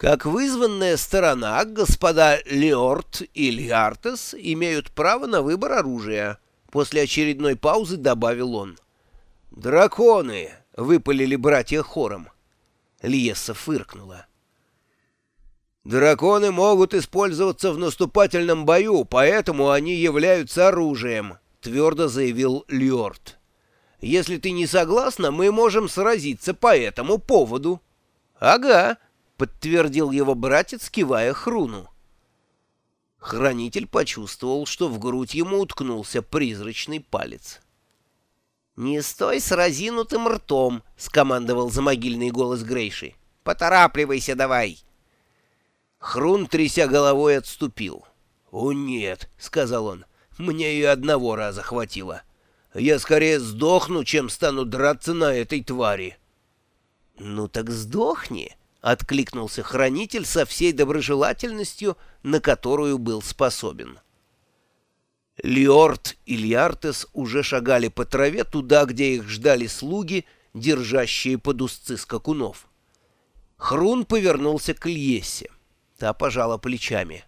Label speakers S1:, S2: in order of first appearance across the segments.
S1: Как вызванная сторона, господа Леорт и Льяртес имеют право на выбор оружия. После очередной паузы добавил он. «Драконы!» — выпалили братья хором. Льесса фыркнула. «Драконы могут использоваться в наступательном бою, поэтому они являются оружием», — твердо заявил Льорд. «Если ты не согласна, мы можем сразиться по этому поводу». «Ага», — подтвердил его братец, кивая Хруну. Хранитель почувствовал, что в грудь ему уткнулся призрачный палец. «Не стой с разинутым ртом», — скомандовал замогильный голос Грейши. «Поторапливайся давай». Хрун, тряся головой, отступил. «О нет», — сказал он, — «мне и одного раза хватило. Я скорее сдохну, чем стану драться на этой твари». «Ну так сдохни», — откликнулся хранитель со всей доброжелательностью, на которую был способен. Лиорт и Лиартес уже шагали по траве туда, где их ждали слуги, держащие под узцы скакунов. Хрун повернулся к Льесе. Та пожала плечами.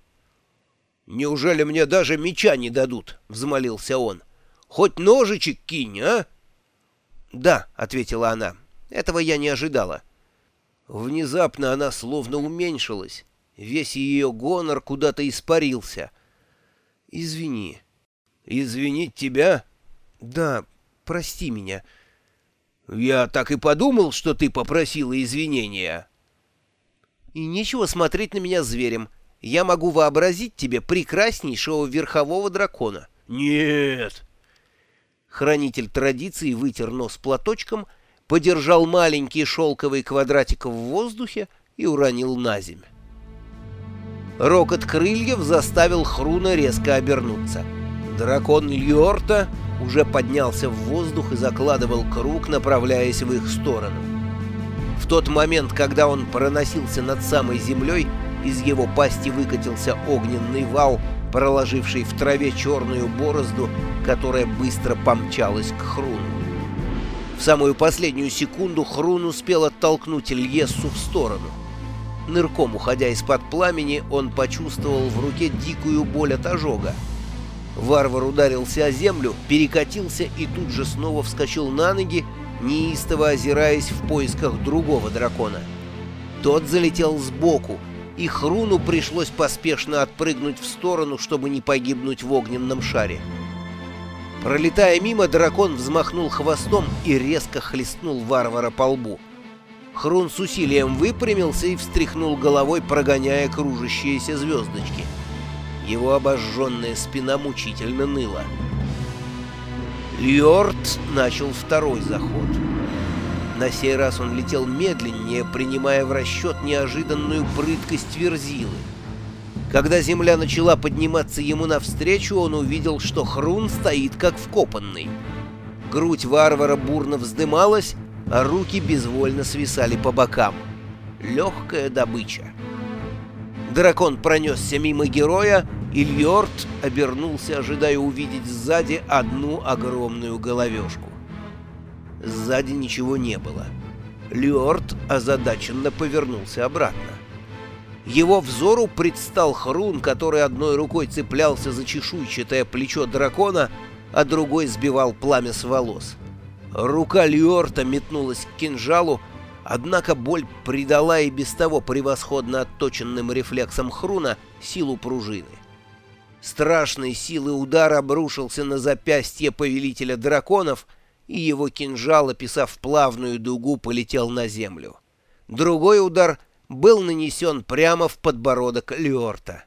S1: «Неужели мне даже меча не дадут?» — взмолился он. «Хоть ножичек кинь, а?» «Да», — ответила она. «Этого я не ожидала». Внезапно она словно уменьшилась. Весь ее гонор куда-то испарился. «Извини». «Извинить тебя?» «Да, прости меня». «Я так и подумал, что ты попросила извинения». «И нечего смотреть на меня зверем. Я могу вообразить тебе прекраснейшего верхового дракона». «Нет!» Хранитель традиции вытер нос платочком, подержал маленький шелковый квадратик в воздухе и уронил на земь. Рокот крыльев заставил Хруна резко обернуться. Дракон Льорта уже поднялся в воздух и закладывал круг, направляясь в их сторону. В тот момент, когда он проносился над самой землей, из его пасти выкатился огненный вал, проложивший в траве черную борозду, которая быстро помчалась к Хруну. В самую последнюю секунду Хрун успел оттолкнуть Ильессу в сторону. Нырком уходя из-под пламени, он почувствовал в руке дикую боль от ожога. Варвар ударился о землю, перекатился и тут же снова вскочил на ноги, неистово озираясь в поисках другого дракона. Тот залетел сбоку, и Хруну пришлось поспешно отпрыгнуть в сторону, чтобы не погибнуть в огненном шаре. Пролетая мимо, дракон взмахнул хвостом и резко хлестнул варвара по лбу. Хрун с усилием выпрямился и встряхнул головой, прогоняя кружащиеся звездочки. Его обожженная спина мучительно ныла. Льорд начал второй заход. На сей раз он летел медленнее, принимая в расчет неожиданную прыткость верзилы. Когда земля начала подниматься ему навстречу, он увидел, что Хрун стоит как вкопанный. Грудь варвара бурно вздымалась, а руки безвольно свисали по бокам. Легкая добыча. Дракон пронесся мимо героя, и Льорд обернулся, ожидая увидеть сзади одну огромную головешку. Сзади ничего не было. Льорд озадаченно повернулся обратно. Его взору предстал Хрун, который одной рукой цеплялся за чешуйчатое плечо дракона, а другой сбивал пламя с волос. Рука Льорта метнулась к кинжалу, Однако боль придала и без того превосходно отточенным рефлексам Хруна силу пружины. Страшной силы удар обрушился на запястье повелителя драконов, и его кинжал, описав плавную дугу, полетел на землю. Другой удар был нанесен прямо в подбородок Леорта.